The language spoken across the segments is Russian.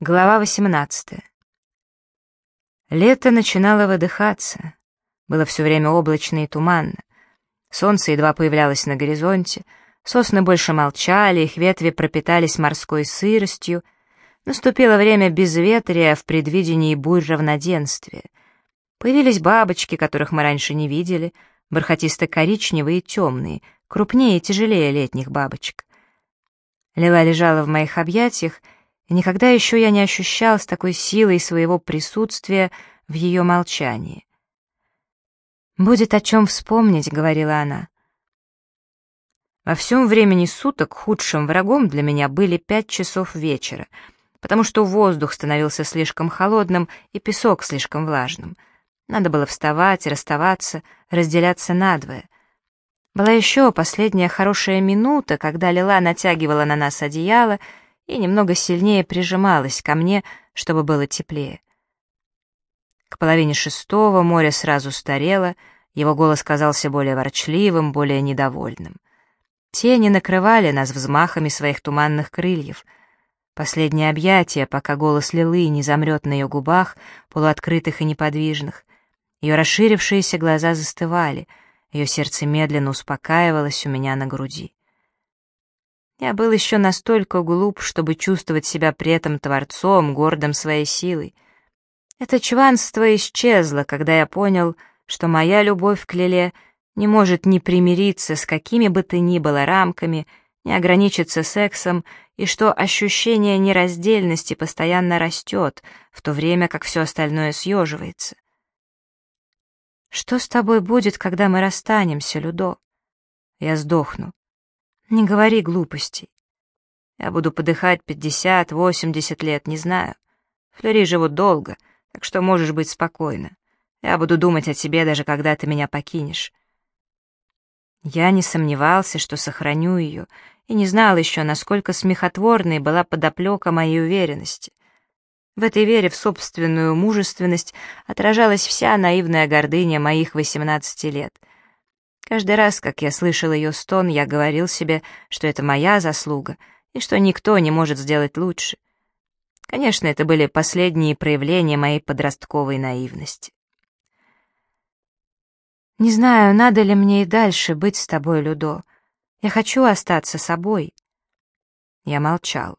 Глава 18. Лето начинало выдыхаться. Было все время облачно и туманно. Солнце едва появлялось на горизонте, сосны больше молчали, их ветви пропитались морской сыростью. Наступило время безветрия в предвидении бурь равноденствия. Появились бабочки, которых мы раньше не видели, бархатисто-коричневые и темные, крупнее и тяжелее летних бабочек. Лила лежала в моих объятиях, и никогда еще я не ощущал с такой силой своего присутствия в ее молчании. «Будет о чем вспомнить», — говорила она. Во всем времени суток худшим врагом для меня были пять часов вечера, потому что воздух становился слишком холодным и песок слишком влажным. Надо было вставать, расставаться, разделяться надвое. Была еще последняя хорошая минута, когда Лила натягивала на нас одеяло — и немного сильнее прижималась ко мне, чтобы было теплее. К половине шестого море сразу старело, его голос казался более ворчливым, более недовольным. Тени накрывали нас взмахами своих туманных крыльев. Последнее объятие, пока голос Лилы не замрет на ее губах, полуоткрытых и неподвижных. Ее расширившиеся глаза застывали, ее сердце медленно успокаивалось у меня на груди. Я был еще настолько глуп, чтобы чувствовать себя при этом творцом, гордым своей силой. Это чванство исчезло, когда я понял, что моя любовь к Лиле не может ни примириться с какими бы то ни было рамками, не ограничиться сексом, и что ощущение нераздельности постоянно растет, в то время как все остальное съеживается. «Что с тобой будет, когда мы расстанемся, Людо?» «Я сдохну. Не говори глупостей. Я буду подыхать пятьдесят, восемьдесят лет, не знаю. Флори живут долго, так что можешь быть спокойна. Я буду думать о тебе, даже когда ты меня покинешь. Я не сомневался, что сохраню ее, и не знал еще, насколько смехотворной была подоплека моей уверенности. В этой вере в собственную мужественность отражалась вся наивная гордыня моих восемнадцати лет — Каждый раз, как я слышал ее стон, я говорил себе, что это моя заслуга и что никто не может сделать лучше. Конечно, это были последние проявления моей подростковой наивности. «Не знаю, надо ли мне и дальше быть с тобой, Людо. Я хочу остаться собой». Я молчал.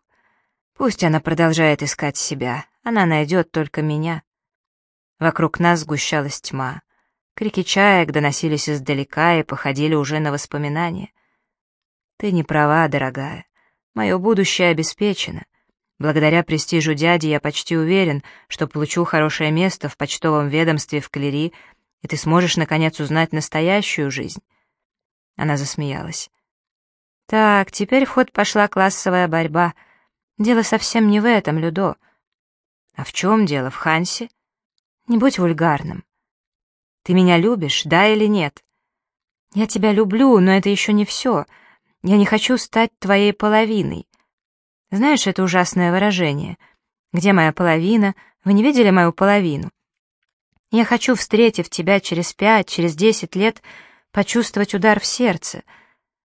Пусть она продолжает искать себя, она найдет только меня. Вокруг нас сгущалась тьма. Крики чаек доносились издалека и походили уже на воспоминания. «Ты не права, дорогая. Мое будущее обеспечено. Благодаря престижу дяди я почти уверен, что получу хорошее место в почтовом ведомстве в Калери, и ты сможешь, наконец, узнать настоящую жизнь». Она засмеялась. «Так, теперь в ход пошла классовая борьба. Дело совсем не в этом, Людо. А в чем дело, в Хансе? Не будь вульгарным. Ты меня любишь, да или нет? Я тебя люблю, но это еще не все. Я не хочу стать твоей половиной. Знаешь это ужасное выражение? Где моя половина? Вы не видели мою половину? Я хочу, встретив тебя через пять, через десять лет, почувствовать удар в сердце.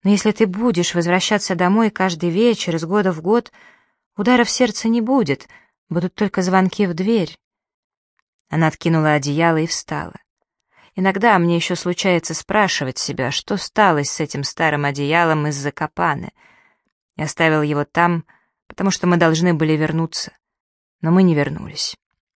Но если ты будешь возвращаться домой каждый вечер из года в год, удара в сердце не будет, будут только звонки в дверь. Она откинула одеяло и встала. Иногда мне еще случается спрашивать себя, что стало с этим старым одеялом из Закопаны. Я оставил его там, потому что мы должны были вернуться. Но мы не вернулись.